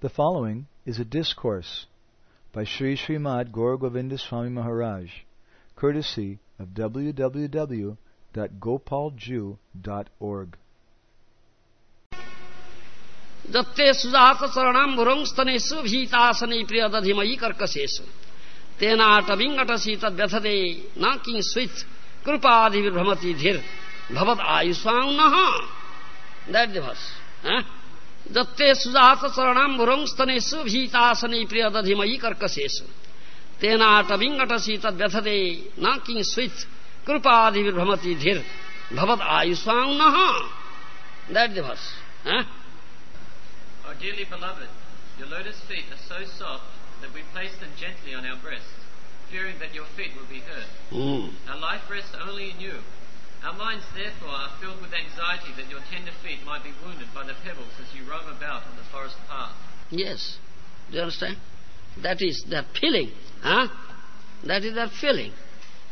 The following is a discourse by Sri Srimad Gaur Govinda Swami Maharaj, courtesy of www.gopalju.org. दत्ते सुजात चरणाम भुरंस्तनेषु भीतासने प्रियदधिमयी कर्कशेषु तेनाटविङ्गटसी तद्व्यथते न किंस्वित् कृपादिविभ्रमति धीर भवद आयुष्वाङ्नः That the verse. Huh? दत्ते सुजात चरणाम भुरंस्तनेषु भीतासने प्रियदधिमयी कर्कशेषु तेनाटविङ्गटसी तद्व्यथते न किंस्वित् कृपादिविभ्रमति धीर भवद That the verse. Huh? Our dearly beloved, your lotus feet are so soft that we place them gently on our breasts, fearing that your feet will be hurt. Mm. Our life rests only in you. Our minds, therefore, are filled with anxiety that your tender feet might be wounded by the pebbles as you roam about on the forest path. Yes. Do you understand? That is that feeling. Huh? That is that feeling.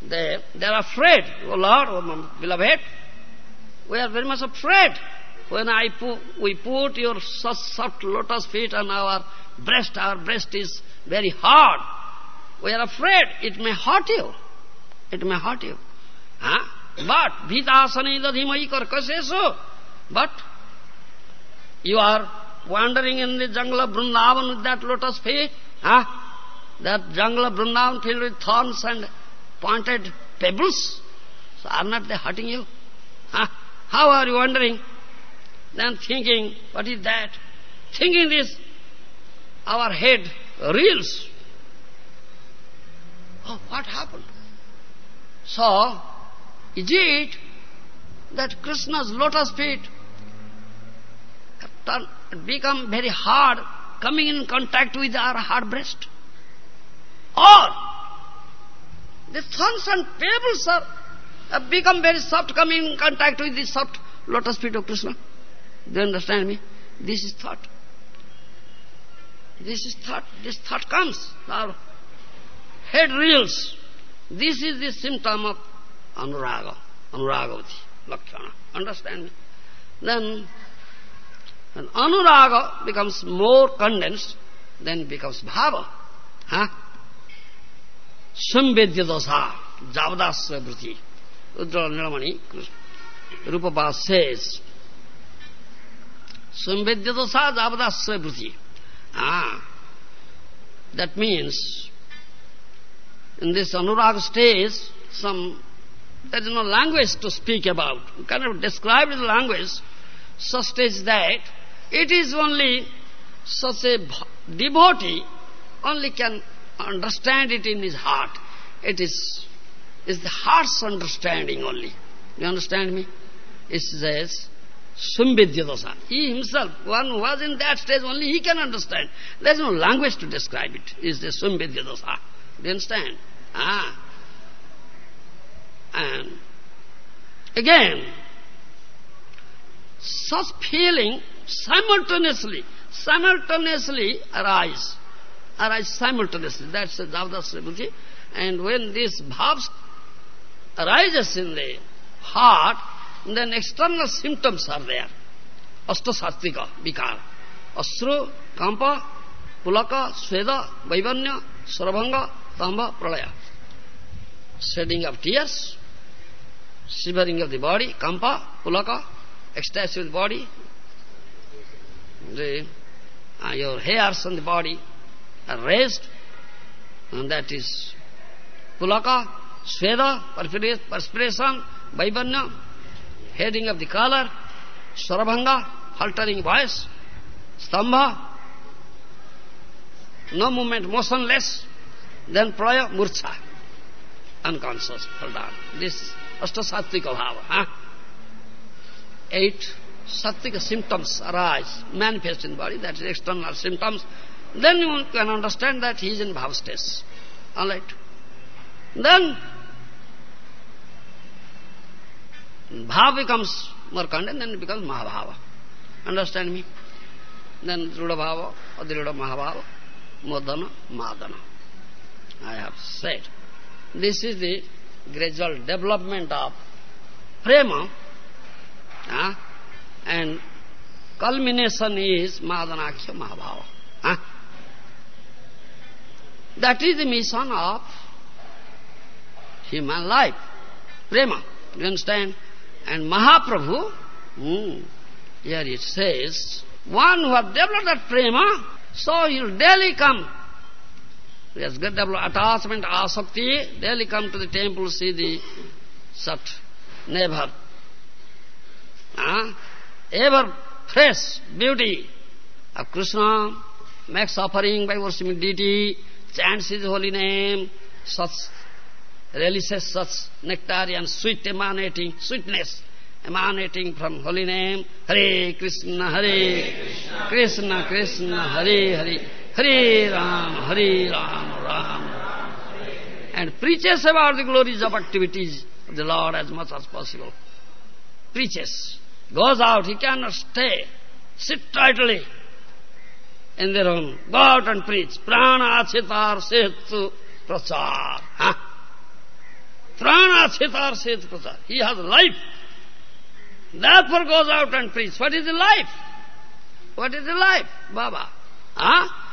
They, they are afraid. Oh Lord, oh beloved, we are very much afraid. When I put, we put your soft lotus feet on our breast, our breast is very hard. We are afraid it may hurt you. It may hurt you. Huh? But, Vitasani dadhimayi karkasesu. But, you are wandering in the jungle of Vrindavan with that lotus feet. Huh? That jungle of Vrindavan filled with thorns and pointed pebbles. So are not they hurting you? Huh? How are you wandering? Then thinking, what is that? Thinking this, our head reels. Oh, what happened? So, is it that Krishna's lotus feet become very hard, coming in contact with our hard breast? Or the thorns and pebbles are, have become very soft, coming in contact with the soft lotus feet of Krishna? Do you understand me? This is thought. This is thought. This thought comes. Our head reels. This is the symptom of anuraga, anuragavati, lakshana. Understand me? Then, when anuraga becomes more condensed, then becomes bhava. Huh? Samvedya dosa, javadasya vritti. Udra Nilamani, Rupapa says, Samvedya dosa javadasya vritti. Ah, that means in this anuraga stage, some there is no language to speak about. You cannot describe the language such as that it is only such a devotee only can understand it in his heart. It is, is the heart's understanding only. You understand me? It says, Sumvidya dosa. He himself, one who was in that stage, only he can understand. There is no language to describe it. it. Is the Sumvidya dosa. Do you understand? Ah. And again, such feeling simultaneously, simultaneously arise. Arise simultaneously. That's the Javdas Buddhi. And when this bhavs arises in the heart, then external symptoms are there. Ashtasattvika, vikara. Asru, kampa, pulaka, sweda, vaivanya, sarabhanga, tamba, pralaya. Shedding of tears, shivering of the body, kampa, pulaka, ecstasy of the body, the, uh, your hairs on the body are raised, and that is pulaka, sweda, perspiration, vaivanya, heading of the color, sarabhanga, faltering voice, stambha, no movement, motionless, then praya, murcha, unconscious, fall down. This ashtasattvika bhava. Huh? Eight sattvika symptoms arise, manifest in body, that is external symptoms. Then you can understand that he is in bhava stage. All right. Then bhava becomes more content, then it becomes mahabhava. Understand me? Then Ruda Bhava, Adiruda Mahabhava, Modana, Madana. I have said. This is the gradual development of prema, uh, and culmination is Madanakhya Mahabhava. Huh? That is the mission of human life. Prema. You understand? And Mahaprabhu, hmm, here it says, one who has developed that prema, so he will daily come. He has got attachment, asakti, daily come to the temple, see the sat, never. Huh? Ever fresh beauty of Krishna, makes offering by worshiping deity, chants his holy name, such relishes such nectar nectarian sweet emanating, sweetness emanating from holy name, Hare Krishna, Hare Krishna, Krishna, Krishna, Hare Hare, Hare Ram, Hare Ram, Ram, and preaches about the glories of activities of the Lord as much as possible. Preaches, goes out, he cannot stay, sit tightly in their own, go out and preach. Prana achitar setu prachar. Huh? Prana chitar set prachar. He has life. Therefore goes out and preach. What is the life? What is the life, Baba? Huh?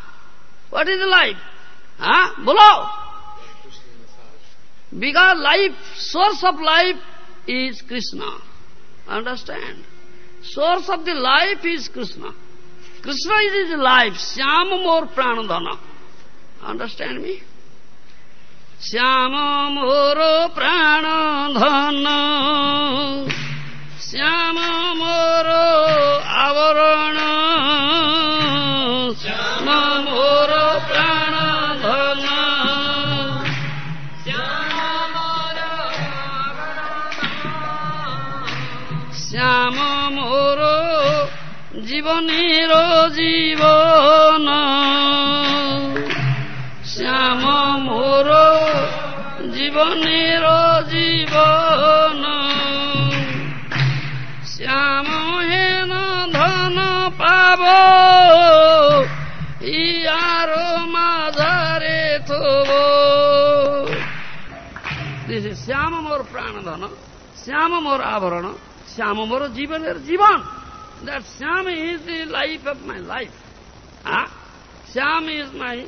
What is life? Huh? Below. Because life, source of life is Krishna. Understand? Source of the life is Krishna. Krishna is his life. Syama more pranadhana. Understand me? Syama more pranadhana. Syama more avarana. জীবনের জীবন শ্যাম মোর জীবনের জীবন শ্যাম হেন ধন পাব, ইয়ার মাঝারে থব। শ্যাম মোর প্রাণ ধন শ্যাম মোর আভরণ শ্যাম মোর জীবনের জীবন। That Shyam is the life of my life. Huh? Shyam is my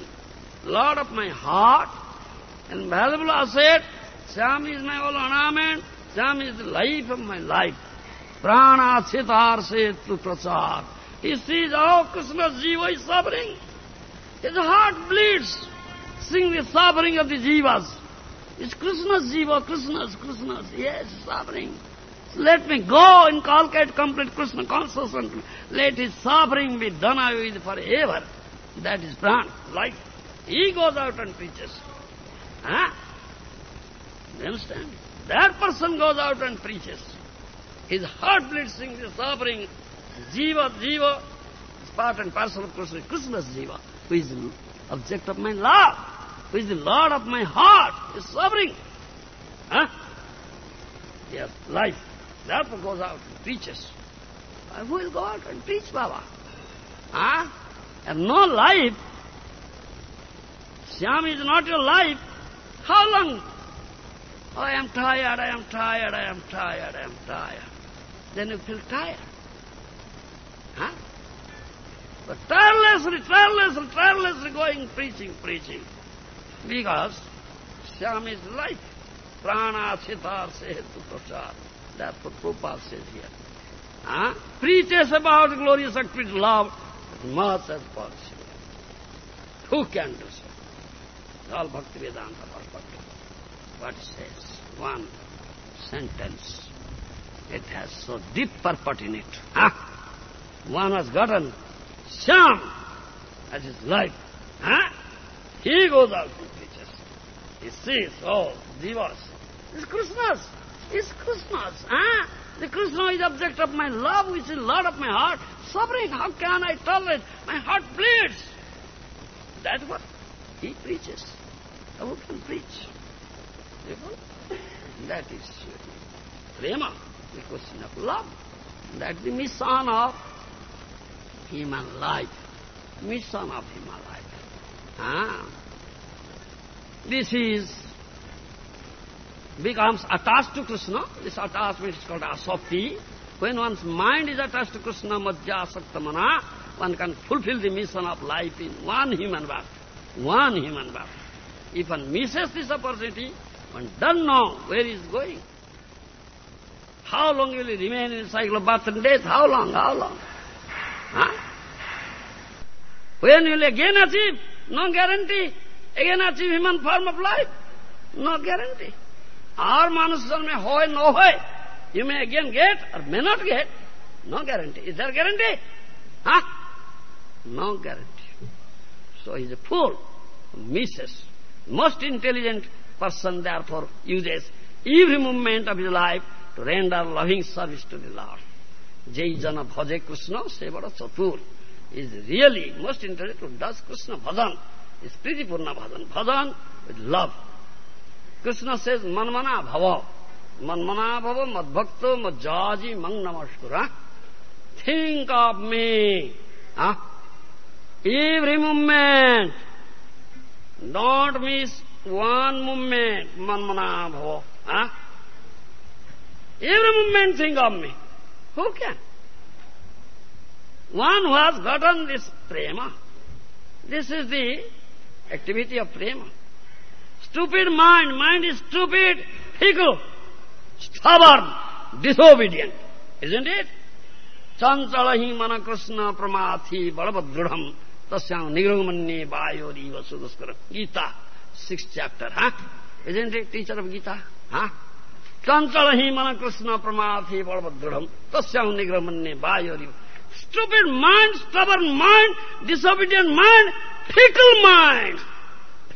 Lord of my heart, and valuable asset. Shyam is my all ornament. Syam is the life of my life. Prana sitarsetu prasad. He sees how Krishna jiva is suffering. His heart bleeds, seeing the suffering of the jivas. It's Krishna's jiva, Krishna's, Krishna's. Yes, suffering. Let me go inculcate complete Krishna consciousness. Let his suffering be done away with forever. That is prana, life. He goes out and preaches. Huh? You understand? That person goes out and preaches. His heart bleeds, sings the suffering. Jiva, Jiva is part and parcel of Krishna. Krishna's Jiva, who is the object of my love, who is the Lord of my heart, is suffering. Huh? Yes, life. Therefore goes out and preaches. Who will go out and preach, Baba? Huh? And no life Syam is not your life. How long? Oh, I am tired, I am tired, I am tired, I am tired. Then you feel tired. Huh? But tirelessly, tirelessly, tirelessly going preaching, preaching. Because Syam is life. Prana sitar sehetu prasad. That's what Prabhupada says here. Huh? Preaches about glorious activity, love as much as possible. Who can do so? all Bhakti Vedanta perspective. What says? One sentence. It has so deep purport in it. Huh? One has gotten Syam as his life. Huh? He goes out and preaches. He sees, all oh, Jivas. It's Krishna's. It's Krishna's. Huh? The Krishna is object of my love, which is Lord of my heart. Suffering, how can I tolerate? My heart bleeds. That's what he preaches. Who can preach? Know? That is prema, the question of love. That's the mission of human life. Mission of human life. Ah. This is becomes attached to Krishna. This attachment is called asakti. When one's mind is attached to Krishna, madhya asaktamana, one can fulfill the mission of life in one human birth. One human birth. If one misses this opportunity, one doesn't know where he is going. How long will he remain in the cycle of birth and death? How long? How long? Huh? When will he again achieve? No guarantee. Again achieve human form of life? No guarantee. No hoy. You may again get or may not get. No guarantee. Is there guarantee? Huh? No guarantee. So he's a fool, misses. Most intelligent person therefore uses every moment of his life to render loving service to the Lord. Jai Jana Bhaje Krishna, Sevada Chatur is really most intelligent who does Krishna bhajan. It's pretty purna bhajan. Bhajan with love. Krishna says, Manmana bhava. Manmana bhava madbhakta madjaji mang namaskura. Think of me. Huh? Every moment. Don't miss one moment. Manmana bhava. Huh? Every moment think of me. Who can? One who has gotten this prema, this is the activity of prema. Stupid mind, mind is stupid, fickle, stubborn, disobedient, isn't it? Chanchalahi mana krishna pramathi balabadrudham tasyam nigrumanye vayoriva sudaskara. Gita, sixth chapter, huh? Isn't it, teacher of Gita? Huh? Chanchalahi mana krishna pramathi balabadrudham tasyam nigrumanye vayoriva Stupid mind, stubborn mind, disobedient mind, fickle mind.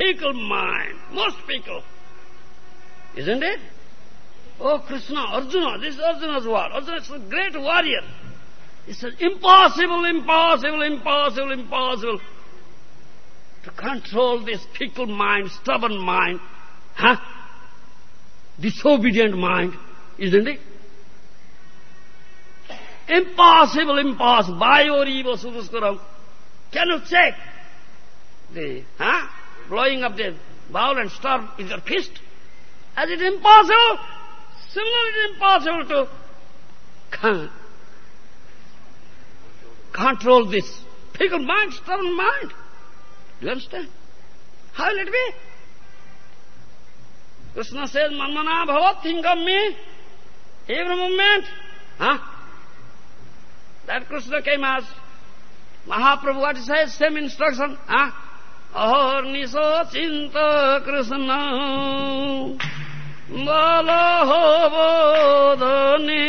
Fickle mind, most fickle. Isn't it? Oh, Krishna, Arjuna, this is Arjuna's war. Arjuna is a great warrior. He says, impossible, impossible, impossible, impossible to control this fickle mind, stubborn mind, huh? disobedient mind, isn't it? Impossible, impossible. by Vayoriva oh, suduskaram. Can you check the huh? Blowing of the bowl and star with your fist? As it is impossible, similarly it is impossible to control this fickle mind, stubborn mind. Do you understand? How will it be? Krishna says, Manmana bhavat, think of me every moment. Huh? That Krishna came as Mahaprabhu, what he says, same instruction. Huh? Ahorniso chinta Krishna Balaho bodhani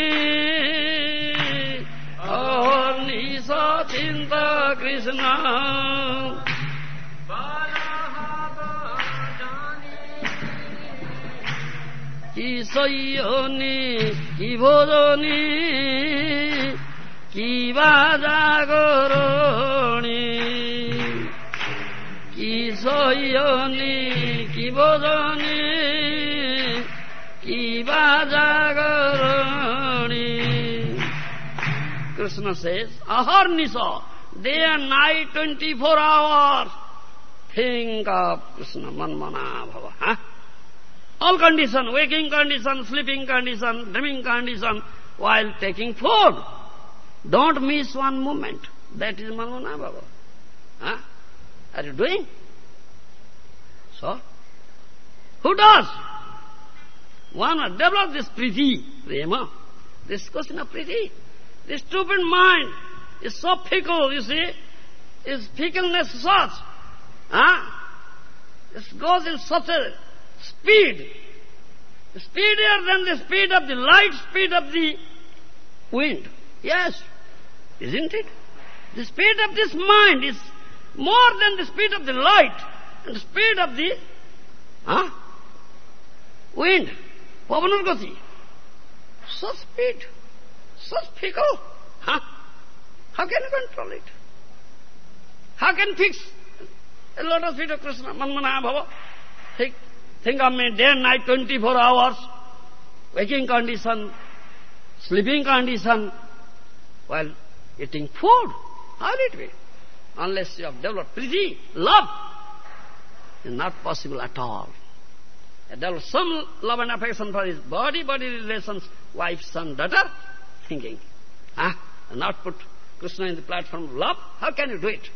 Ahorniso chinta Krishna কি সৈয়নি কি ভোজনী কি বা চয়নি কিবজনী কিবা জাগৰণী Krishna Chase আহৰ নিচ day night twenty four hour think of Krishna মন মনা ভৱ হা? All condition ৱেকিং condition sleeping condition dreaming condition while taking food don't miss one moment that is মন মনা ভৱ হা আৰ So, who does? One develop this priti, prema, this question of priti. This stupid mind is so fickle, you see, is fickleness such. Huh? This goes in such a speed, speedier than the speed of the light speed of the wind. Yes, isn't it? The speed of this mind is more than the speed of the light speed of the huh? wind. Pavanar gati. Such speed, such fickle. Huh? How can you control it? How can fix a lotus feet of Krishna? Manmana bhava. Think, think of me day and night, 24 hours, waking condition, sleeping condition, while eating food. How will it be? Unless you have developed priti, love, it's not possible at all. Develop some love and affection for his body, body relations, wife, son, daughter, thinking. Huh? And not put Krishna in the platform of love? How can you do it?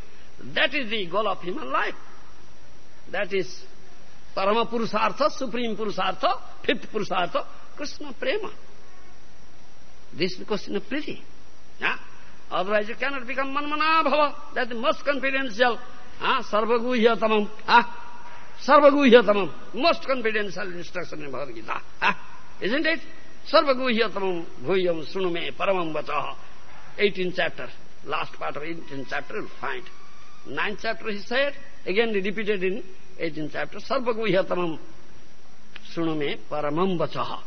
That is the goal of human life. That is Parama Purusartha, Supreme Purusartha, fifth Purusartha, Krishna Prema. This is the question of Priti. Yeah? Otherwise you cannot become Manmana. That's the most confidential. Ah, Sarvaguhyatamam. Ah, Sarvaguhyatamam. Most confidential instruction in Bhagavad Gita. Ah, isn't it? Sarvaguhyatamam bhuyam sunume paramam vachaha. 18th chapter. Last part of 18th chapter you'll find. Ninth chapter he said, again repeated in 18th chapter, Sarvaguhyatamam sunume paramam vachaha.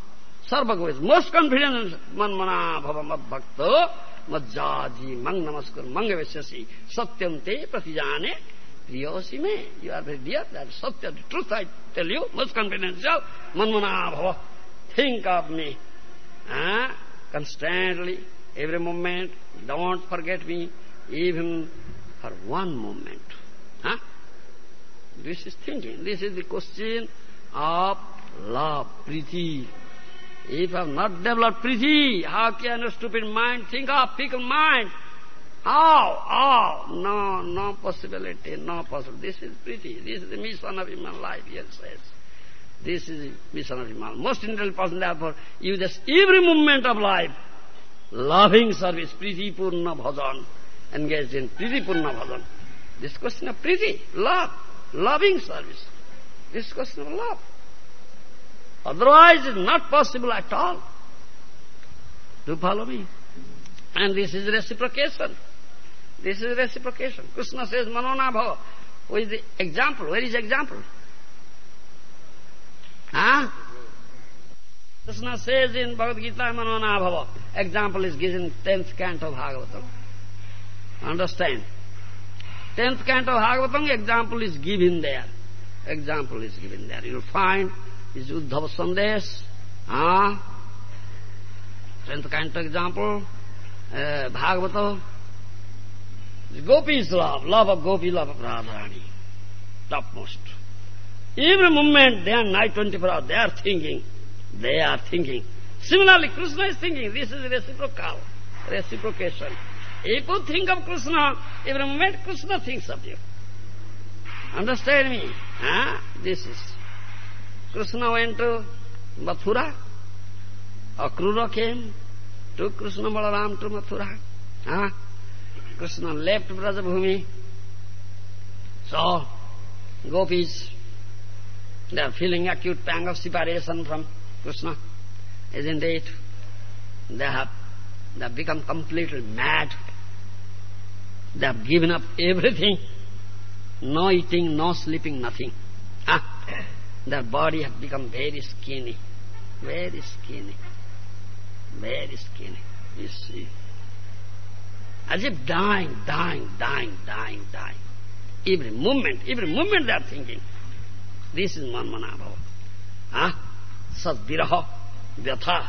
Sarvagu is most confident manmana bhava madbhakta madjaji mang namaskar manga vyasasi satyam te pratijane me. You are very dear, that is satya, the truth I tell you, most confidential, manmana. Think of me. Ah, constantly, every moment, don't forget me, even for one moment. Huh? This is thinking. This is the question of love, priti. If I have not developed priti, how can a stupid mind think of fickle mind? How? How? No, no possibility, no possibility. This is priti. This is the mission of human life, yes, says. This is the mission of human Most intelligent person, therefore, just every moment of life, loving service, priti purna bhajan, engaged in priti purna bhajan. This question of priti, love, loving service. This question of love. Otherwise it's not possible at all. Do you follow me? And this is reciprocation. This is reciprocation. Krishna says, Manmana bhava. Who is the example? Where is example? Huh? Krishna says in Bhagavad Gita, Manmana bhava. Example is given in 10th canto of Bhagavatam. Understand? 10th canto of Bhagavatam, example is given there. Example is given there. You'll find is Uddhava Sandesh. Ah, tenth canto example, uh, Bhagavata. Gopi's love, love of Gopi, love of Radharani, topmost. Every moment, day and night, 24 hours, they are thinking, they are thinking. Similarly, Krishna is thinking, this is reciprocal, reciprocation. If you think of Krishna, every moment Krishna thinks of you. Understand me? Huh? This is Krishna went to Mathura. Akrura came, took Krishna Balaram to Mathura. Huh? Krishna left Brajabhumi. So, gopis, they are feeling acute pang of separation from Krishna, isn't it? They have, they have become completely mad. They have given up everything. No eating, no sleeping, nothing. Huh? their body has become very skinny, very skinny, very skinny, you see. As if dying, dying, dying, dying, dying. Every moment, every moment they are thinking, this is Manmanabhava. Huh? Sat viraha, vyatha.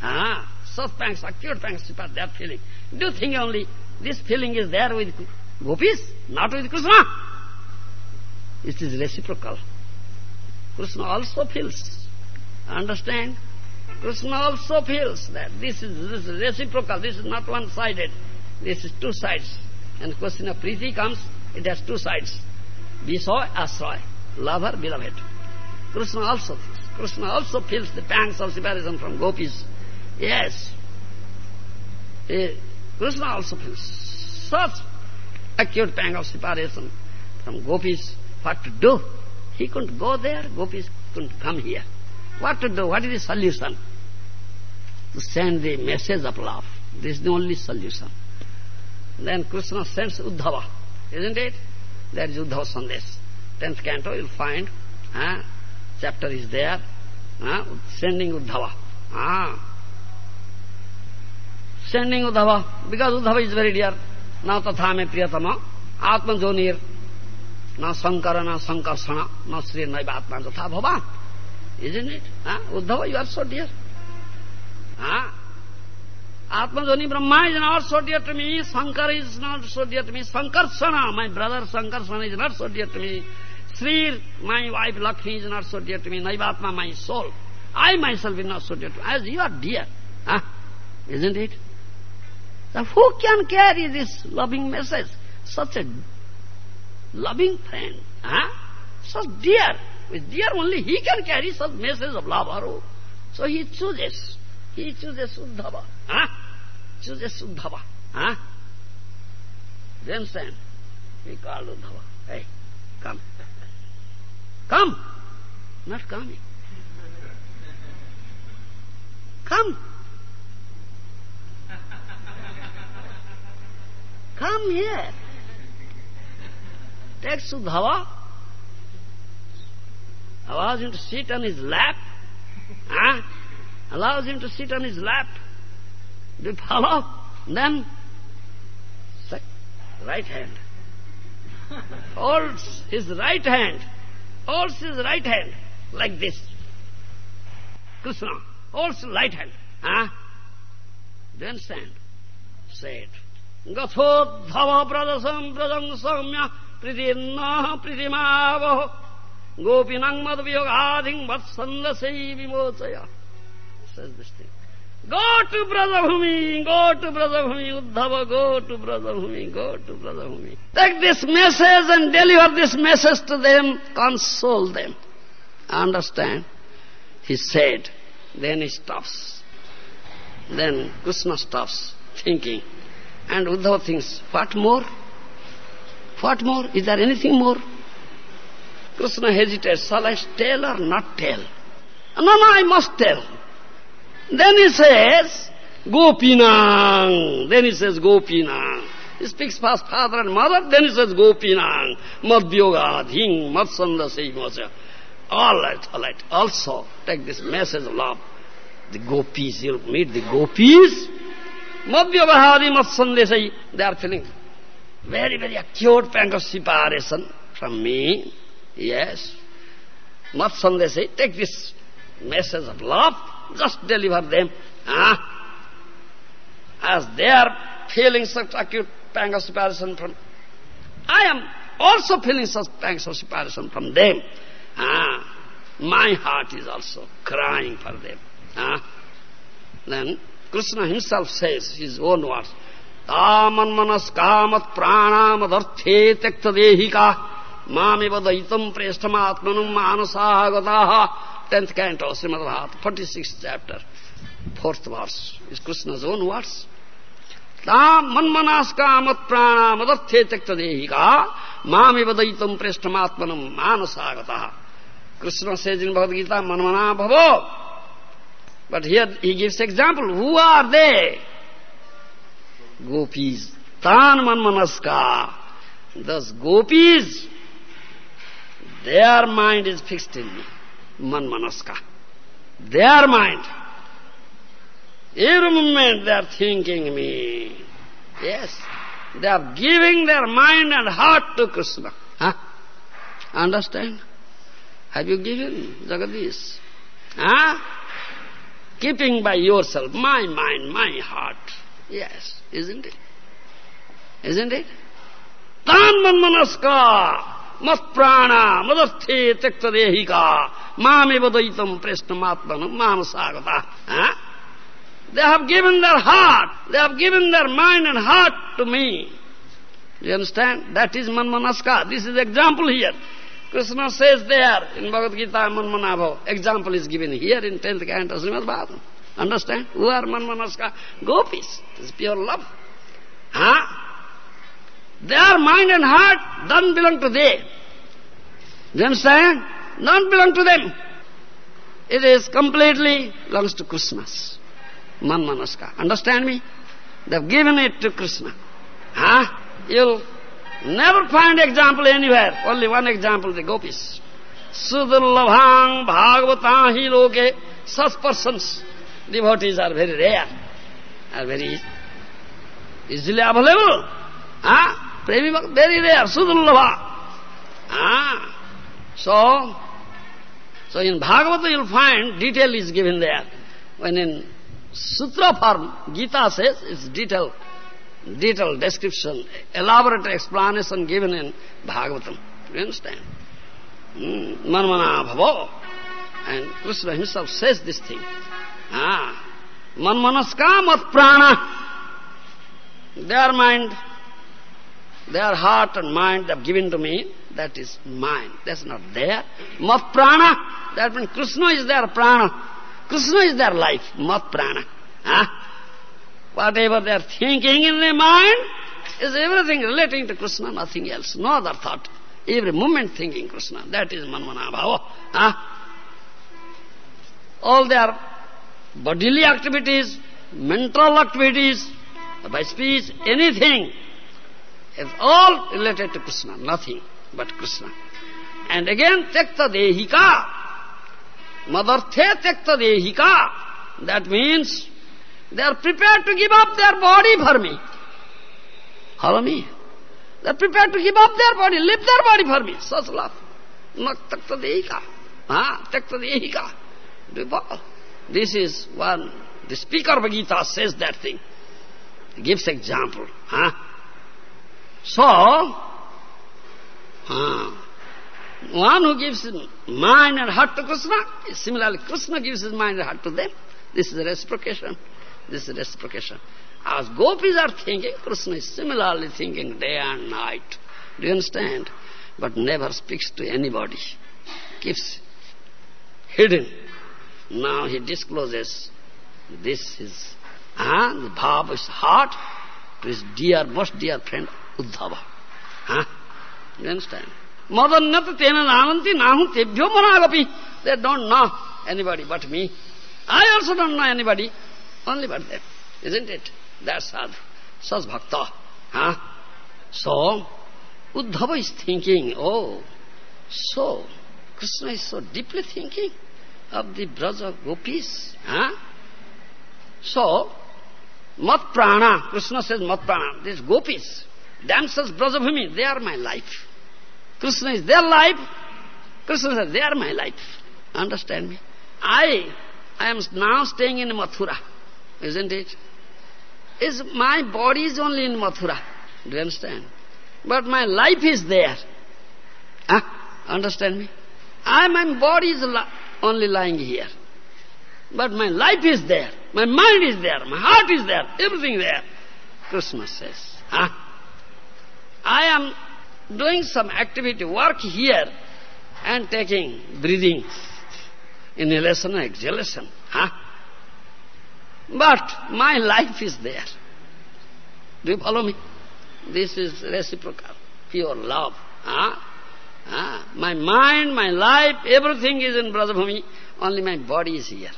Huh? Sat pangs, acute pangs, they are feeling. Do you think only this feeling is there with gopis, not with Krishna? It is reciprocal. Krishna also feels. Understand? Krishna also feels that this is, this is reciprocal, this is not one-sided. This is two sides. And question of Priti comes, it has two sides. Visoy, Asroy, lover, beloved. Krishna also. Krishna also feels the pangs of separation from gopis. Yes. Eh, Krishna also feels such acute pang of separation from gopis. What to do? He couldn't go there, gopis couldn't come here. What to do? What is the solution? To send the message of love. This is the only solution. Then Krishna sends Uddhava, isn't it? That is Uddhava Sandesh. Tenth canto, you'll find, huh? chapter is there, huh? sending Uddhava. Ah. Sending Uddhava, because Uddhava is very dear. Na tathame priyatama, atma jonir, na sankara, na sankarsana, na sri naiva atma jatha bhava. Isn't it? Huh? Uddhava, you are so dear. Huh? Atmajoni Brahma is not so dear to me, Shankar is not so dear to me, Sankarsana, my brother Sankarsana is not so dear to me, Sri, my wife Lakshmi is not so dear to me, Naivatma, my soul. I myself is not so dear to me, as you are dear. Huh? Isn't it? So who can carry this loving message? Such a loving friend, huh? Such dear. With dear only he can carry such message of love. So he chooses. He chooses Uddhava. Huh? Chooses Uddhava. Huh? You understand? He called Uddhava. Hey, come. Come. Not coming. Come. Come here. Take Sudhava, allows him to sit on his lap, huh? allows him to sit on his lap. You follow? Then, right hand. Holds his right hand, holds his right hand like this. Krishna holds right hand. Huh? Do you understand? Say it. Gathodhava pradasam pradam samya pritirna pritimavo gopinang madviyogadhing vatsandasai vimochaya. Says this thing. Go to Brajabhumi, go to Brajabhumi, Uddhava, go to Brajabhumi, go to Brajabhumi. Take this message and deliver this message to them, console them. Understand? He said, then he stops. Then Krishna stops thinking. And Uddhava thinks, what more? What more? Is there anything more? Krishna hesitates, shall I tell or not tell? No, no, I must tell. Then he says, Gopinang. Then he says, Gopinang. He speaks first father and mother, then he says, Gopinang. Madhyogadhing, matsanda seimocha. All right, all right. Also, take this message of love. The gopis, you'll meet the gopis. Madhyogahadi matsandesai. They are feeling very, very acute pang of separation from me. Yes. Matsandesai, take this message of love just deliver them. Ah, As they are feeling such acute pang of separation from... I am also feeling such pangs of separation from them. Ah, My heart is also crying for them. Ah, Then Krishna himself says his own words, kamat pranamadarte tekta dehika mamiva daitam preshtamatmanam manasahagataha tenth canto, Srimad Bhagavatam, 46th chapter, fourth verse, is Krishna's own words. Tam manmanas kamat prana madathe tekta dehika mami vadaitam preshtamatmanam manasagata. Krishna says in Bhagavad Gita, manmana bhavo. But here he gives example. Who are they? Gopis. Tan manmanaska. Those gopis, their mind is fixed in me manmanaska. Their mind. Every moment they are thinking me. Yes. They are giving their mind and heart to Krishna. Huh? Understand? Have you given Jagadish? Huh? Keeping by yourself, my mind, my heart. Yes, isn't it? Isn't it? Tan manmanaska. Matprana, madarthe tekta dehika, They have given their heart, they have given their mind and heart to me. You understand? That is manmanaska. This is example here. Krishna says there in Bhagavad Gita, manmanabhav. Example is given here in 10th canto Srimad Bhagavatam. Understand? Who are manmanaska? Gopis. This is pure love. Huh? Their mind and heart don't belong to them. You understand? Don't belong to them. It is completely belongs to Krishna's. Manmanaska. Understand me? They've given it to Krishna. Huh? You'll never find example anywhere. Only one example, the gopis. Sudurlabhang bhagavata hi loke. Such persons, devotees are very rare, are very easily available. Huh? Premi very rare, Sudurlabha. Ah. So, so in Bhagavata you'll find detail is given there. When in sutra form, Gita says it's detail, detailed description, elaborate explanation given in Bhagavatam. Do You understand? Mm, bhavo. And Krishna himself says this thing. Ah, manmanaska mat prana. their mind, their heart and mind they have given to me, that is mine. That's not there. Mat prana, that means Krishna is their prana. Krishna is their life, mat prana. Huh? Whatever they are thinking in their mind is everything relating to Krishna, nothing else, no other thought. Every moment thinking Krishna, that is manmana bhava. Huh? All their bodily activities, mental activities, by speech, anything, is all related to Krishna, nothing but Krishna. And again, tekta dehika, madarthe tekta dehika, that means they are prepared to give up their body for me. Follow me? They are prepared to give up their body, leave their body for me. Such love. Tekta dehika. Ah, tekta dehika. This is one, the speaker of Gita says that thing. He gives example. Huh? So, one who gives mind and heart to Krishna, similarly Krishna gives his mind and heart to them. This is reciprocation. This is reciprocation. As gopis are thinking, Krishna is similarly thinking day and night. Do you understand? But never speaks to anybody. Keeps hidden. Now he discloses this is ah, the bhav of his heart to his dear, most dear friend Uddhava. Huh? You understand? Madannat tena nananti nahu tebhyo managapi. They don't know anybody but me. I also don't know anybody, only but them. Isn't it? That's sadhu. Sas bhakta. Huh? So, Uddhava is thinking, oh, so, Krishna is so deeply thinking of the Braja gopis. Huh? So, Mat Prana, Krishna says Mat Prana, these gopis, damsels Brajabhumi, they are my life. Krishna is their life, Krishna says they are my life. Understand me? I, I am now staying in Mathura, isn't it? Is my body is only in Mathura. Do you understand? But my life is there. Huh? Understand me? I, my body is li only lying here. But my life is there. My mind is there. My heart is there. Everything there. Krishna says. Huh? I am doing some activity, work here, and taking breathing, inhalation and exhalation. Huh? But my life is there. Do you follow me? This is reciprocal, pure love. Huh? Huh? My mind, my life, everything is in Brajabhumi, only my body is here.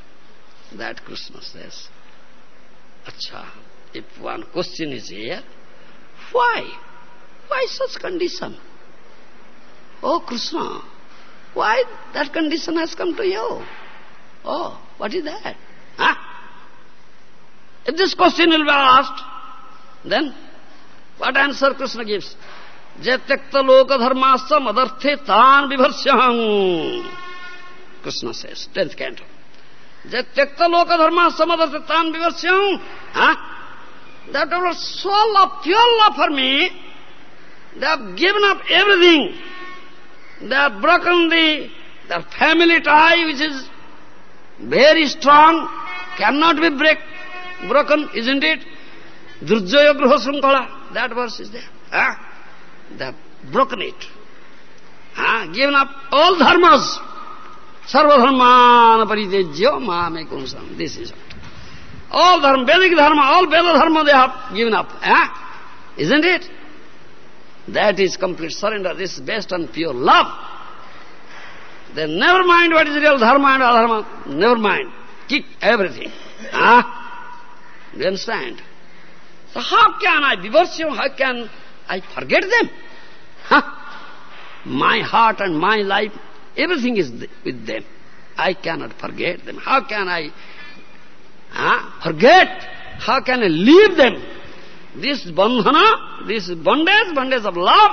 That Krishna says. Acha, if one question is here, why? Why such condition? Oh Krishna, why that condition has come to you? Oh, what is that? Huh? If this question will be asked, then what answer Krishna gives? Jatyakta loka dharmasya madarthe tan vibharsyam. Krishna says, tenth canto. Jatyakta loka dharmasya madarthe tan vibharsyam. Huh? That was so love, pure love for me, they have given up everything. They have broken the, the family tie which is very strong, cannot be break, broken, isn't it? Durjaya Gruha that verse is there. Huh? They have broken it. Huh? Given up all dharmas. Sarvadharmana paritejya mame kumsam. This is it. All dharma, Vedic dharma, all Veda dharma they have given up. Huh? Isn't it? That is complete surrender. This is based on pure love. Then never mind what is real dharma and adharma. Never mind. Kick everything. Do you understand? So how can I divorce you? How can I forget them? Huh? My heart and my life, everything is with them. I cannot forget them. How can I huh, forget? How can I leave them? This bandhana, this bondage, bondage of love,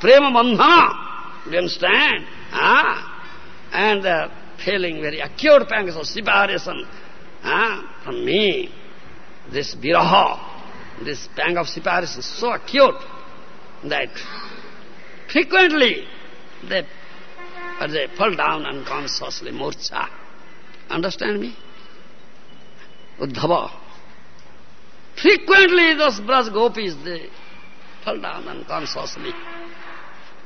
prema bandhana, you understand? Ah, and uh, feeling very acute pangs of separation ah, from me, this viraha, this pang of separation is so acute that frequently they, they fall down unconsciously, murcha. Understand me? Uddhava Frequently those Braj gopis, they fell down unconsciously.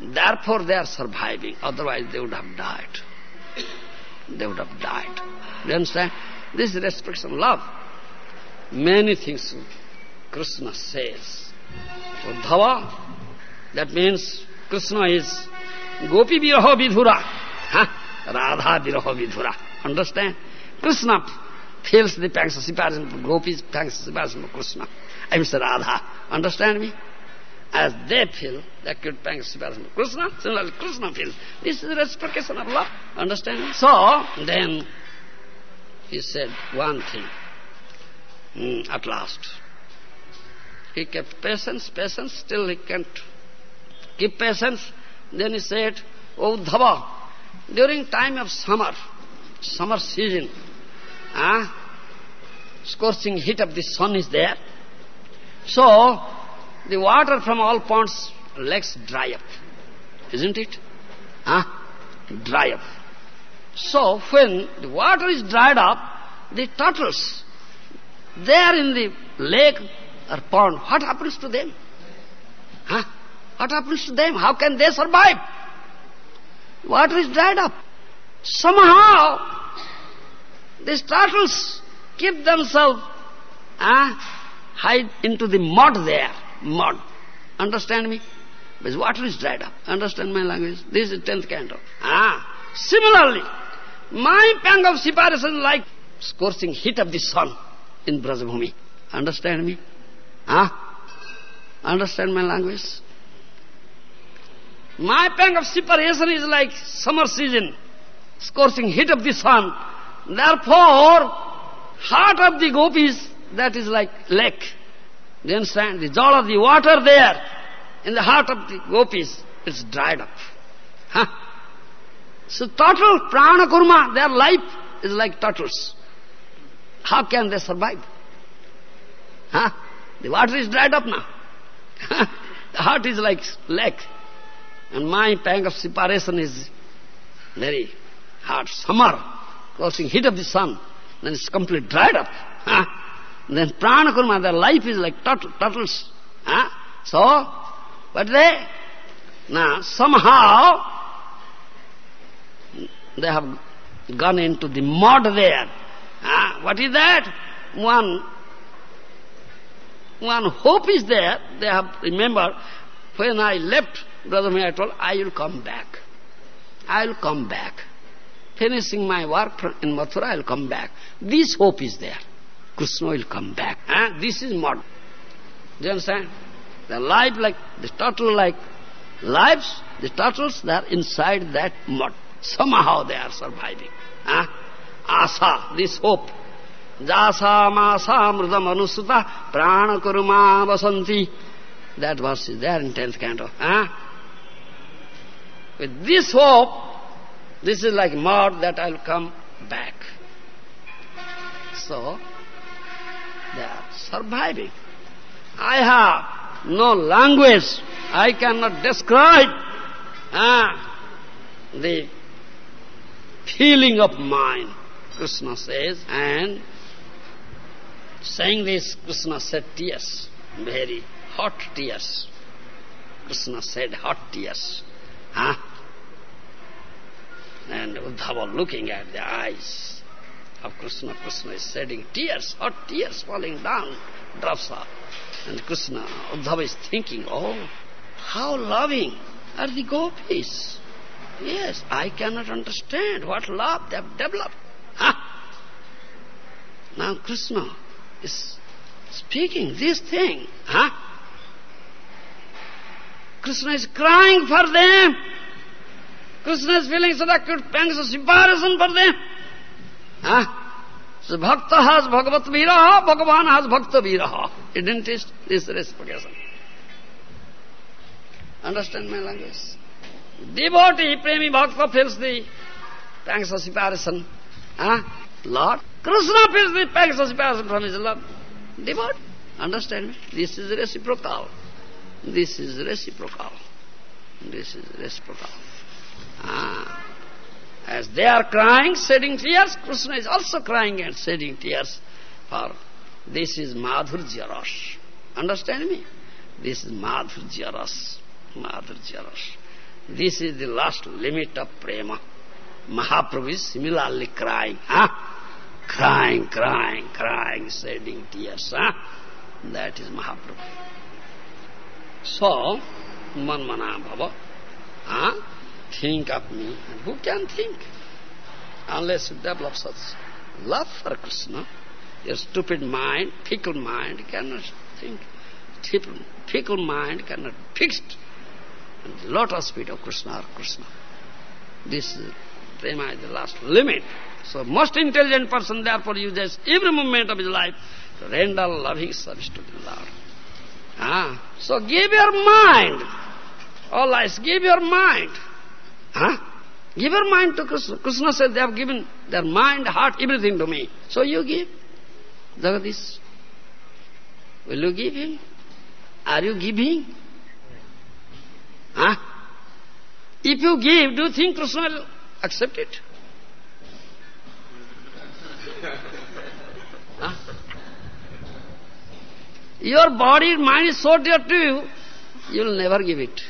Therefore they are surviving, otherwise they would have died. They would have died. Do you understand? This is restriction love. Many things Krishna says. Uddhava, that means Krishna is Gopi Viraha Vidhura. Huh? Radha Viraha Vidhura. Understand? Krishna feels the pangs of separation from Gopis, pangs of separation from Krishna. I mean Radha. Understand me? As they feel the acute pangs of separation from Krishna, similarly Krishna feels. This is the reciprocation of love. Understand? So, then he said one thing. Mm, at last. He kept patience, patience, still he can't keep patience. Then he said, Uddhava, during time of summer, summer season, ah, scorching heat of the sun is there. So, the water from all ponds, lakes dry up. Isn't it? Ah, dry up. So, when the water is dried up, the turtles, they are in the lake or pond. What happens to them? Huh? What happens to them? How can they survive? Water is dried up. Somehow, these turtles keep themselves uh, hide into the mud there. Mud. Understand me? Because water is dried up. Understand my language? This is tenth canto. Ah. Similarly, my pang of separation is like scorching heat of the sun in Brajabhumi. Understand me? Ah? Understand my language? My pang of separation is like summer season, scorching heat of the sun. Therefore, heart of the gopis, that is like lake. Do you understand? The jal of the water there, in the heart of the gopis, is dried up. Huh? So turtle, prana kurma, their life is like turtles. How can they survive? Huh? The water is dried up now. the heart is like lake. And my pang of separation is very hard. Summer, crossing heat of the sun, then it's completely dried up. Huh? Then prana kurma, their life is like turtle, turtles. Huh? So, but they, now somehow, they have gone into the mud there. Huh? What is that? One, one hope is there. They have, remember, when I left Brother May, I told, I will come back. I will come back. Finishing my work in Mathura, I will come back. This hope is there. Krishna will come back. Huh? This is mud. Do you understand? The life like, the turtle like lives, the turtles, they are inside that mud. Somehow they are surviving. Huh? Asa, this hope. Jasa masa mridam anusuta prana kuruma vasanti. That verse is there in 10th canto. Huh? With this hope, this is like mud that I'll come back. So, they are surviving. I have no language. I cannot describe ah, the feeling of mine, Krishna says. And saying this, Krishna said tears, very hot tears. Krishna said hot tears. Huh? And Uddhava looking at the eyes of Krishna, Krishna is shedding tears, hot tears falling down, drops off. And Krishna, Uddhava is thinking, oh, how loving are the gopis. Yes, I cannot understand what love they have developed. Huh? Now Krishna is speaking this thing. Huh? Krishna is crying for them. Krishna is feeling so that thanks so separation for bhakta has Bhagavat भी रहा भगवान हाज भक्त भी रहा इडेंटिस्ट this रेस्पेक्टेशन understand my language devotee premi bhakta फिर the thanks so separation lord Krishna फिर the thanks so separation from his love devote understand this is reciprocal this is reciprocal this is reciprocal Ah. As they are crying, shedding tears, Krishna is also crying and shedding tears for This is Madhurya Ras. Understand me? This is Madhurya Ras. Madhurya Ras. This is the last limit of prema. Mahaprabhu is similarly crying. Huh? Crying, crying, crying, shedding tears. Huh? That is Mahaprabhu. So, manmana bhava. Huh? Think of me. And who can think? Unless you develop such love for Krishna, your stupid mind, fickle mind cannot think. Fickle mind cannot fix the lotus feet of Krishna or Krishna. This prema is the last limit. So most intelligent person therefore uses every moment of his life to render loving service to the Lord. Ah, so give your mind. All eyes, give your mind. Huh? Give your mind to Krishna. Krishna said they have given their mind, heart, everything to me. So you give. Jagadish. Will you give him? Are you giving? Huh? If you give, do you think Krishna will accept it? huh? Your body, mind is so dear to you, you will never give it.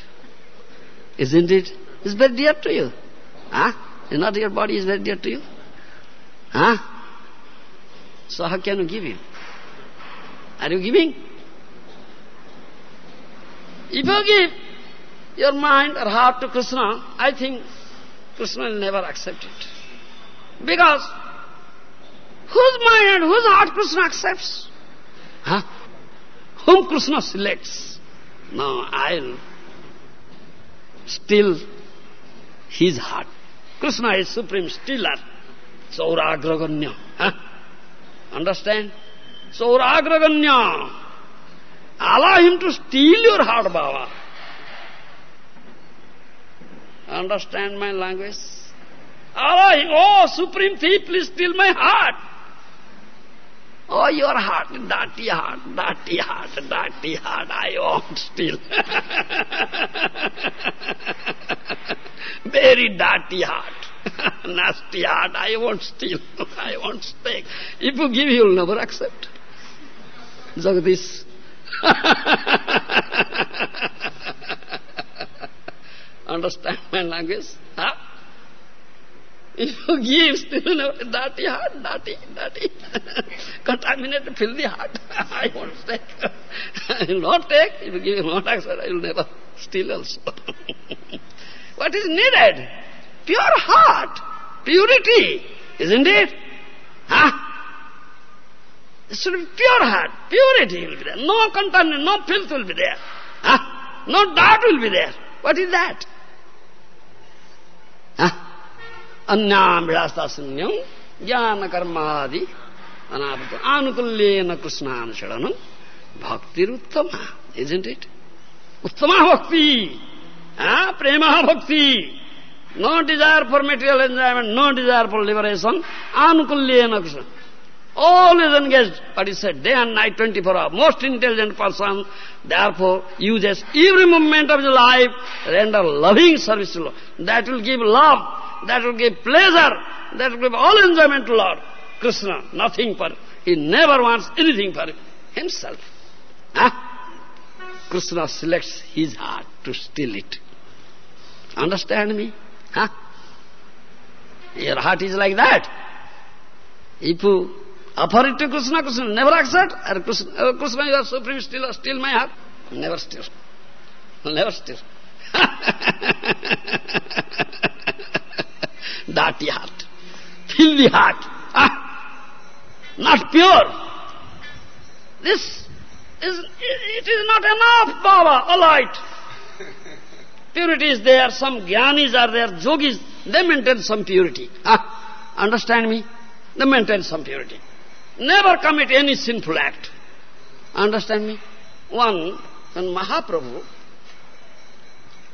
Isn't it? It's very dear to you. Huh? Is not your body is very dear to you? Huh? So how can you give him? Are you giving? If you give your mind or heart to Krishna, I think Krishna will never accept it. Because whose mind and whose heart Krishna accepts? Huh? Whom Krishna selects? No, I'll steal his heart. Krishna is supreme stealer. Sauragraganya. Huh? Understand? Sauragraganya. Allow him to steal your heart, Baba. Understand my language? Allow him, oh, supreme thief, please steal my heart. Oh, your heart, dirty heart, dirty heart, dirty heart, I won't steal. Very dirty heart, nasty heart, I won't steal, I won't take. If you give, will never accept. Jagadish. Understand my language? Huh? If you give still no, dirty heart, dirty, dirty, contaminated, filthy heart, I won't take. I will not take, if you give not accept, I will never steal also. what is needed? Pure heart, purity, isn't it? Huh? It should be pure heart, purity will be there. No contamination, no filth will be there. Huh? No dirt will be there. What is that? Huh? Anyam vilasasanyam jnana karmadi anabhata anukulyena krishnanusharanam bhakti uttama. Isn't it? Uttama bhakti. Ah, prema bhakti. No desire for material enjoyment, no desire for liberation. Anukulyena krishna. Always engaged, what is said, day and night, 24 hours. Most intelligent person, therefore, uses every moment of his life, render loving service to Lord. That will give love, that will give pleasure, that will give all enjoyment to Lord. Krishna, nothing for He never wants anything for himself. Huh? Krishna selects his heart to steal it. Understand me? Huh? Your heart is like that. If you offer it to Krishna, Krishna never accept. Or Krishna, oh, Krishna, you are supreme, still, steal my heart. Never steal. Never steal. Dirty heart. Filthy heart. Ah, not pure. This is, it is not enough, Baba, all right. Purity is there, some jnanis are there, yogis, they maintain some purity. Ah, understand me? They maintain some purity. Never commit any sinful act. Understand me? One, when Mahaprabhu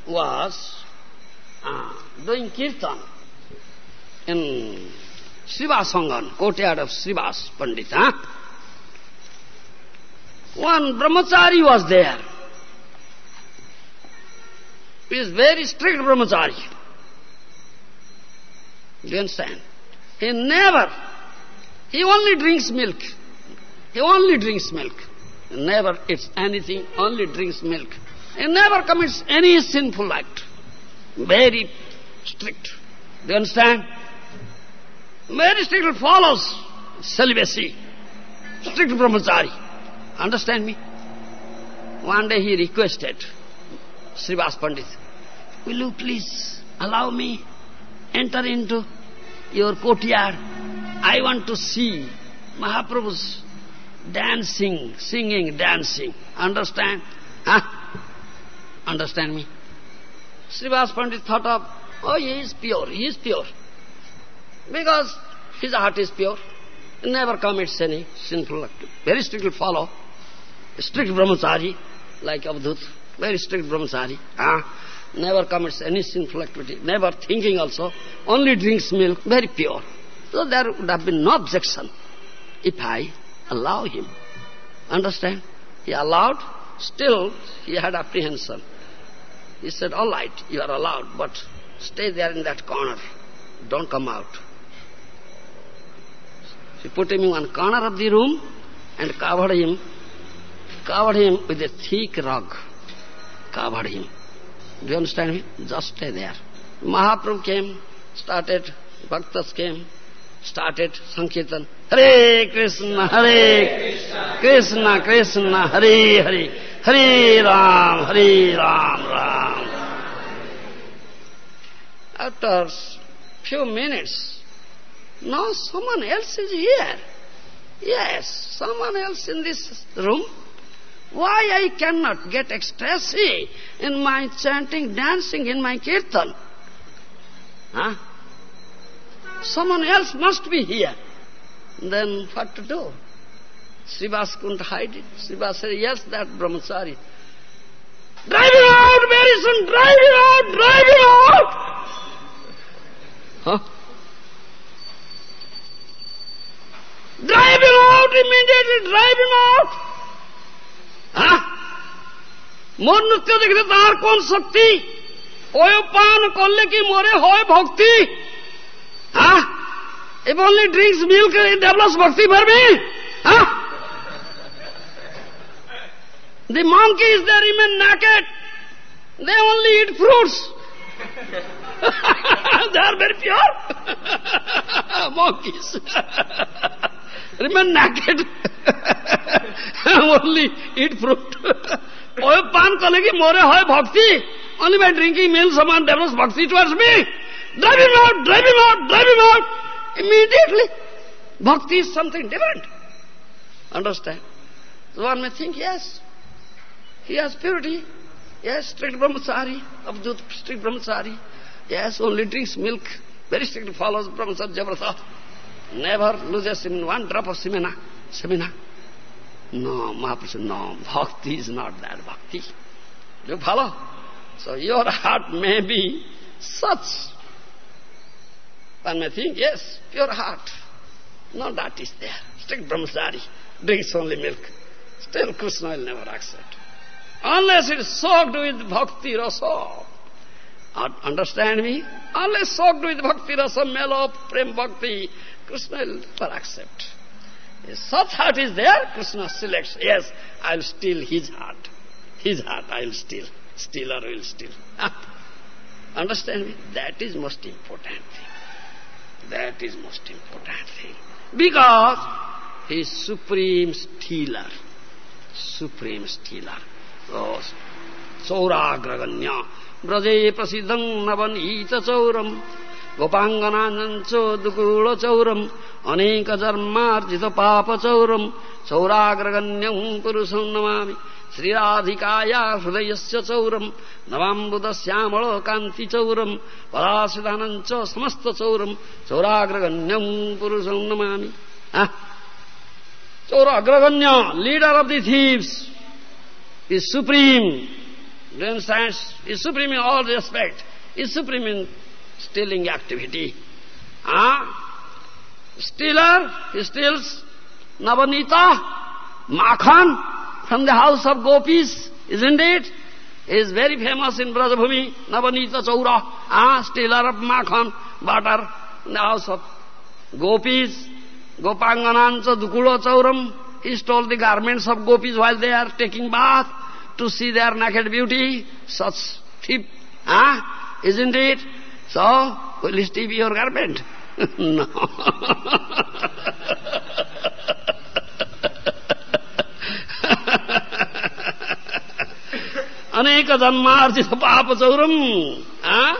was uh, doing kirtan in Srivasangan, courtyard of Srivas Pandita. one brahmachari was there. He is very strict brahmachari. Do you understand? He never he only drinks milk. He only drinks milk. He never eats anything, only drinks milk. He never commits any sinful act. Very strict. Do you understand? Very strictly follows celibacy. Strict brahmachari. Understand me? One day he requested Srivas Pandit, will you please allow me enter into your courtyard? I want to see Mahaprabhu's dancing, singing, dancing. Understand? Huh? Understand me? Srivas Pandit thought of, oh, he is pure, he is pure. Because his heart is pure. Never commits any sinful act. Very strictly follow. Strict brahmachari, like Avadhut. Very strict brahmachari. ah, Never commits any sinful activity. Never thinking also. Only drinks milk. Very pure. So there would have been no objection if I allow him. Understand? He allowed, still he had apprehension. He said, all right, you are allowed, but stay there in that corner. Don't come out. She put him in one corner of the room and covered him, covered him with a thick rug. Covered him. Do you understand me? Just stay there. Mahaprabhu came, started, Bhaktas came, started Sankirtan. Hare Krishna, Hare Krishna, Krishna, Hare Hare, Hare Ram, Hare Ram, Ram. After few minutes, no, someone else is here. Yes, someone else in this room. Why I cannot get ecstasy in my chanting, dancing, in my kirtan? Huh? Someone else must be here. Then what to do? Srivas couldn't hide it. Srivas said, yes, that brahmachari. Drive him out very soon, drive him out, drive him out! Huh? immediately drive him out. Huh? मोर नृत्य देखने तार कौन शक्ति ओय पान कल्ले की मोरे होय भक्ति हाँ if only drinks milk develops bhakti भर में हाँ The monkeys, they remain naked. They only eat fruits. they are very pure monkeys. remain naked only eat fruit Oh, pan kalegi more hai bhakti only by drinking milk someone develops bhakti towards me drive him out drive him out drive him out immediately bhakti is something different understand so one may think yes he has purity yes strict brahmachari abdut strict brahmachari yes only drinks milk very strict follows brahmacharya vrata never loses even one drop of semina semina no, Mahaprabhu said, no, bhakti is not that bhakti. Do you follow? So your heart may be such. One may think, yes, pure heart. No, that is there. Strict brahmachari, drinks only milk. Still Krishna will never accept. Unless it is soaked with bhakti rasa. Understand me? Unless soaked with bhakti rasa, mellow, prem bhakti, Krishna will never accept. If such heart is there, Krishna selects, yes, I'll steal his heart. His heart I'll steal. Stealer will steal. Understand me? That is most important thing. That is most important thing. Because he is supreme stealer. Supreme stealer. Oh, Chauragraganya. Braje prasidham navanita chauram. गोपाङ्गनाञ्च दुकूलचौरम् अनेकजन्मार्जितपापचौरम् चौराग्रगण्यम् पुरुषम् नमामि। श्रीराधिकाया हृदयस्य चौरम् नवाम्बुदश्यामलकान्तिचौरम् पराश्रितानञ्च समस्तचौरम् चौराग्रगण्यम् पुरुषम् नमामि। चौराग्रगण्य leader of the thieves, is supreme. Then science is supreme in all respect. Is supreme in stealing activity. Ah? Stealer, he steals Navanita, Makhan from the house of gopis, isn't it? He is very famous in Brajabhumi, Navanita Chaura, ah, stealer of Makhan, butter in the house of gopis, Gopanganancha Dukula Chauram, he stole the garments of gopis while they are taking bath to see their naked beauty. Such thief, ah, isn't it? So, will you steal your garment? no. Aneka Anek the papachauram. Huh?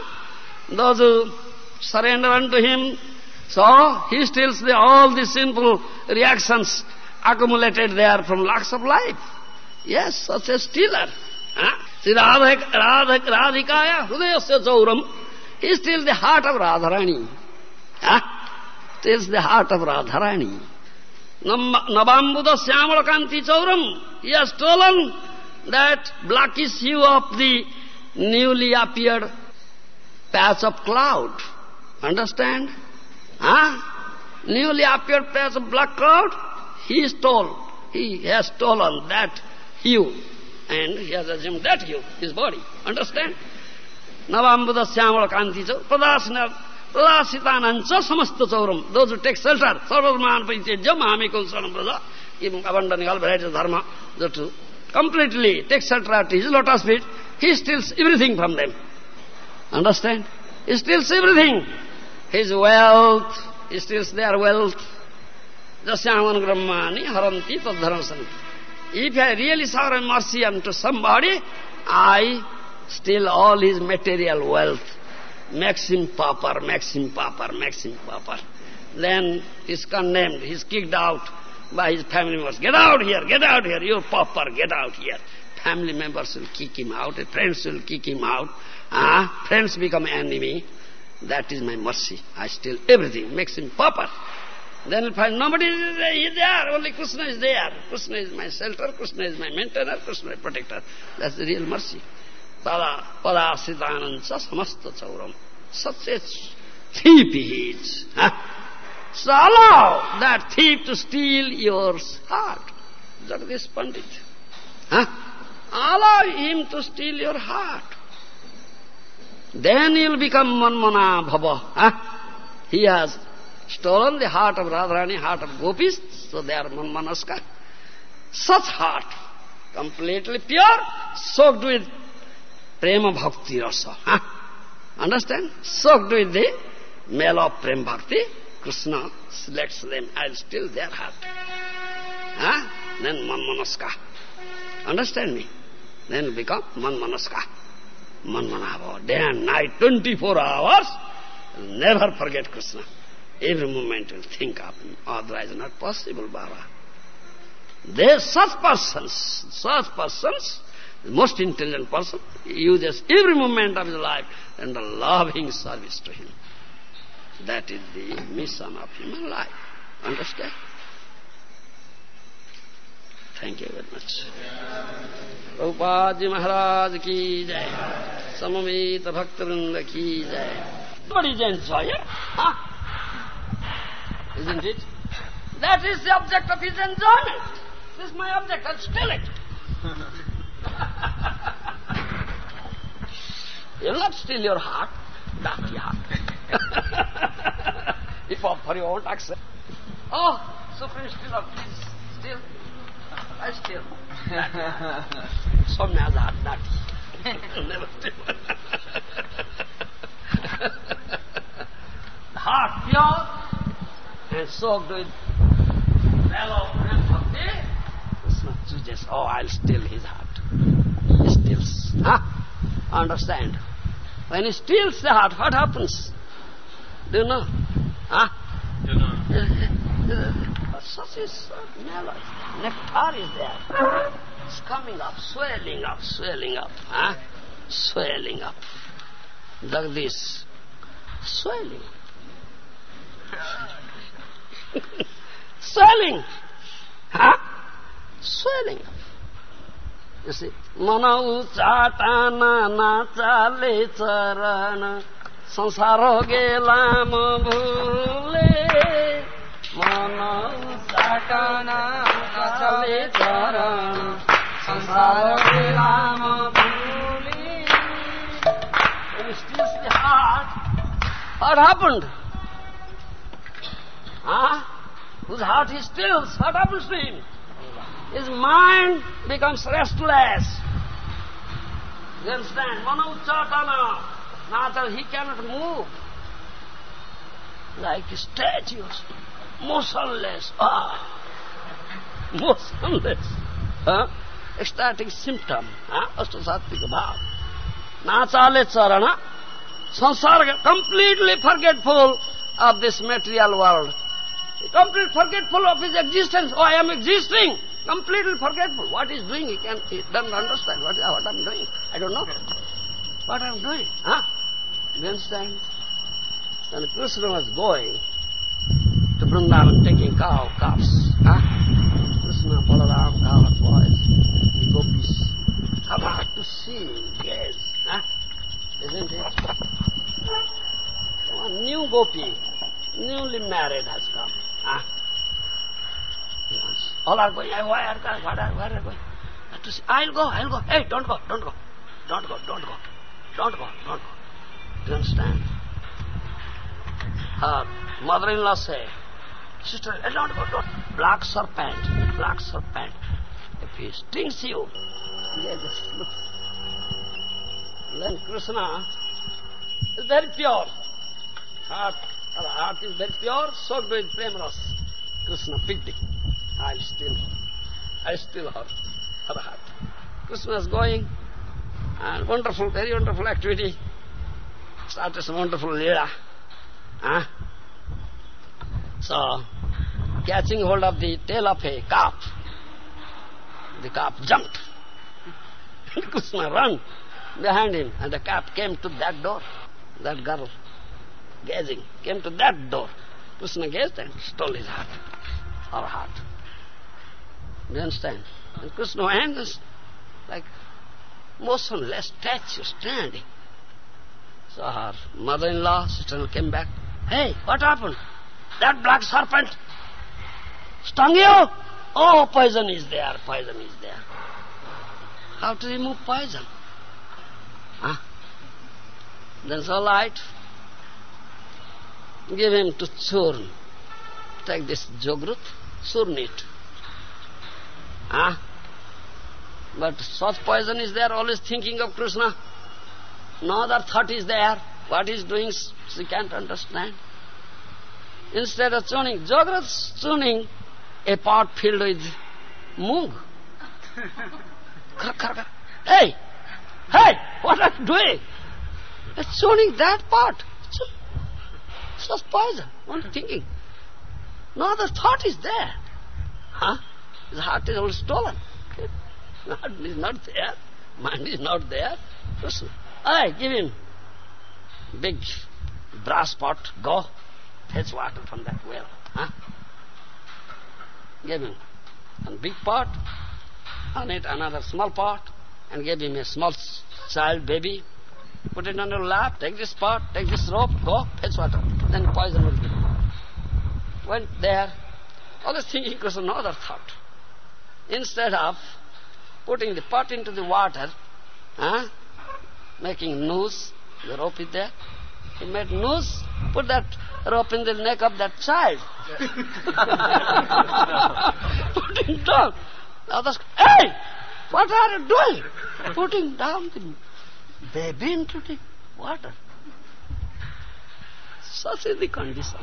Those who surrender unto him. So, he steals the, all the sinful reactions accumulated there from lack of life. Yes, such a stealer. Huh? Sri Radhikaya Hridayasya Chauram he steals the heart of radharani huh? steals the heart of radharani navambuda syamala kanti chauram he has stolen that blackish hue of the newly appeared patch of cloud. Understand? Huh? Newly appeared patch of black cloud, he stole. He has stolen that hue. And he has assumed that hue, his body. Understand? Navambuddha Syamala Kanti Pradasana Pradasitanancha Samasta Chauram. Those who take shelter, Sarvadman Paitejya Mahami Kunsalam Braja, even abandoning all varieties of dharma, the completely take shelter at his lotus feet, he steals everything from them. Understand? He steals everything. His wealth, he steals their wealth. Jasyaman Brahmani haranti tadharasan. If I really shower mercy unto somebody, I steal all his material wealth. Makes him pauper, makes him pauper, makes him pauper. Then he's condemned, he's kicked out by his family members. Get out here, get out here, you pauper, get out here. Family members will kick him out, friends will kick him out. Ah, friends become enemy. That is my mercy. I steal everything, makes him pauper. Then he'll find nobody is there, only Krishna is there. Krishna is my shelter, Krishna is my maintainer, Krishna is my protector. That's the real mercy. Sitanancha samasta chauram. Such a thief he is. Huh? So allow that thief to steal your heart. Jagadish Pandit. Huh? Allow him to steal your heart. Then you'll become Manmana Bhava. Huh? He has stolen the heart of Radharani, heart of gopis, so they are Manmanaska. Such heart, completely pure, soaked with prema bhakti rasa. Huh? Understand? Soaked with the male of prema bhakti, Krishna selects them I'll steal their heart. Huh? Then Manmanaska. Understand me? Then become Manmanaska. Manmanava, day and night, 24 hours, never forget Krishna. Every moment will think of him, otherwise not possible, Baba. There's such persons, such persons, the most intelligent person, uses every moment of his life and the loving service to him. That is the mission of human life. Understand? Thank you very much. Prabhupada Maharaj ki jai. Samamita Bhaktivinoda ki jai. Everybody is enjoy it. Huh? Isn't it? That is the object of his enjoyment. This is my object, I'll steal it. You'll not steal your heart, dirty heart. if offer you won't accept. Oh, Supreme stealer, please, steal. I steal. Some Somya's heart, dirty. Never steal. heart pure and soaked with mellow. Krishna chooses, eh? oh, I'll steal his heart. He steals. Huh? Understand? When he steals the heart, what happens? Do you know? Huh? Do you know? Such is uh, mellow. Nectar is there. It's coming up, swelling up, swelling up. Huh? Swelling up. Like this. Swelling. swelling. Huh? Swelling up. You see, mana uchatana na chale charana sansaro gelam bhule mana uchatana na chale charana sansaro gelam bhule When he steals the heart, what happened? Huh? Whose heart he steals, what happens to him? His mind becomes restless. You understand? Manauchatana. Now he cannot move. Like statues, motionless. Ah, motionless. Huh? Ecstatic symptom. Huh? Astasatvika bhav. Nachale charana. Sansara, completely forgetful of this material world. Completely forgetful of his existence. Oh, I am existing. Completely forgetful. What he's doing, he, can, he doesn't understand what, what I'm doing. I don't know what I'm doing. Huh? You understand? When Krishna was going to Vrindavan taking cow, calves, huh? Krishna, Balaram, coward boys, the gopis come out to see gaze, huh? Isn't it? One new gopi, newly married has come. All are going, why are going, where are, where are going? To see, I'll go, I'll go. Hey, don't go, don't go. Don't go, don't go. Don't go, don't go. Do you understand? Her mother-in-law say, Sister, hey, don't go, don't. Black serpent, black serpent. If he stings you, yeah, just look. Then Krishna is very pure. Heart, her heart is very pure, so prema ras. Krishna picked it. I'm still, I still her, her heart. Is going, and wonderful, very wonderful activity. Started some wonderful leela. Huh? So, catching hold of the tail of a calf, the calf jumped. Krishna ran behind him, and the calf came to that door. That girl, gazing, came to that door. Krishna gazed and stole his heart, her heart. You understand? And Krishna hands like motionless statue standing. So her mother-in-law, sister came back. Hey, what happened? That black serpent stung you? Oh, poison is there, poison is there. How to remove poison? Huh? Then so light. Give him to churn. Take this jogrut, churn it. Huh? But such poison is there, always thinking of Krishna. No other thought is there. What he's doing, she can't understand. Instead of tuning, Jagrat's tuning a pot filled with moong. hey! Hey! What are you doing? It's tuning that pot. It's just poison. One thinking. No other thought is there. Huh? His heart is all stolen. Heart is not there. Mind is not there. Listen. I give him big brass pot. Go fetch water from that well. Huh? Gave him a big pot. On it another small pot. And give him a small child baby. Put it on your lap. Take this pot. Take this rope. Go fetch water. Then poison will be. Went there. All Always thinking was another thought. Instead of putting the pot into the water, huh, making noose, the rope is there, he made noose, put that rope in the neck of that child. putting down. The others, hey, what are you doing? Putting down the baby into the water. Such is the condition.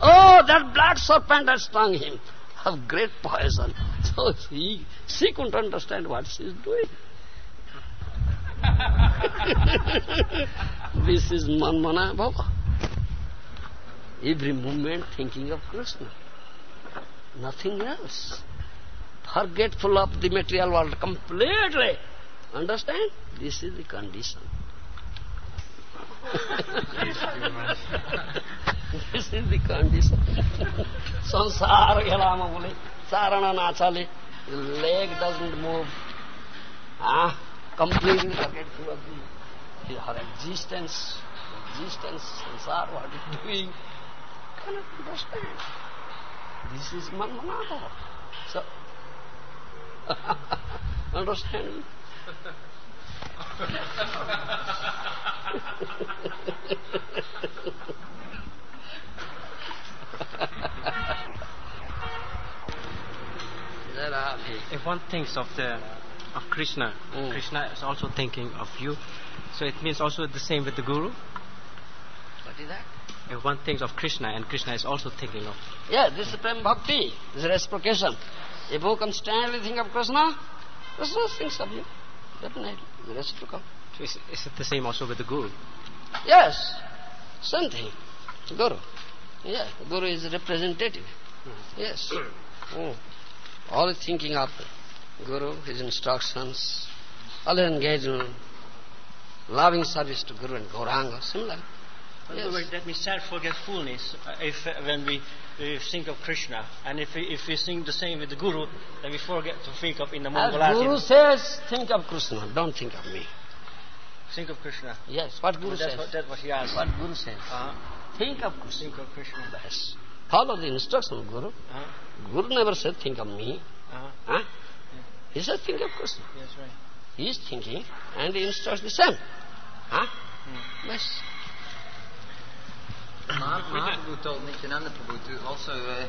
Oh, that black serpent has stung him of great poison. So he, she couldn't understand what she is doing. this is Manmana Bhava. Every moment thinking of Krishna. Nothing else. Forgetful of the material world completely. Understand? This is the condition. this is the condition. Sansar gelama bole, sarana nachale, the leg doesn't move. Ah, completely forgetful of the, her existence, existence, sansar, what is doing. Cannot understand. This is Manmanada. So, understand? if one thinks of the of Krishna, Mm. Krishna is also thinking of you. So it means also the same with the Guru. What is that? If one thinks of Krishna and Krishna is also thinking of Yeah, this is Prem Bhakti. This is reciprocation. If you constantly think of Krishna, Krishna thinks of you. Definitely. The reciprocal. so is, is it the same also with the Guru? Yes. Same thing. Guru. Yeah, Guru is representative. Yes. Mm. Always thinking of Guru, his instructions, always engaged in loving service to Guru and Gauranga, similar. Yes. words, that means self-forgetfulness. Uh, if uh, when we, we think of Krishna, and if we, if we think the same with the Guru, then we forget to think of in the As Guru says, think of Krishna, don't think of me. Think of Krishna. Yes, what Guru that's says. what that's what he asked. What Guru says. Uh, Think of Krishna. think of Krishna. Yes. Follow the instruction of Guru. Uh, Guru never said, think of me. uh, Huh? He said, think of Krishna. yes, right. He is thinking and he instructs the same. Huh? Yes. Mahaprabhu told Nityananda Prabhu to also uh,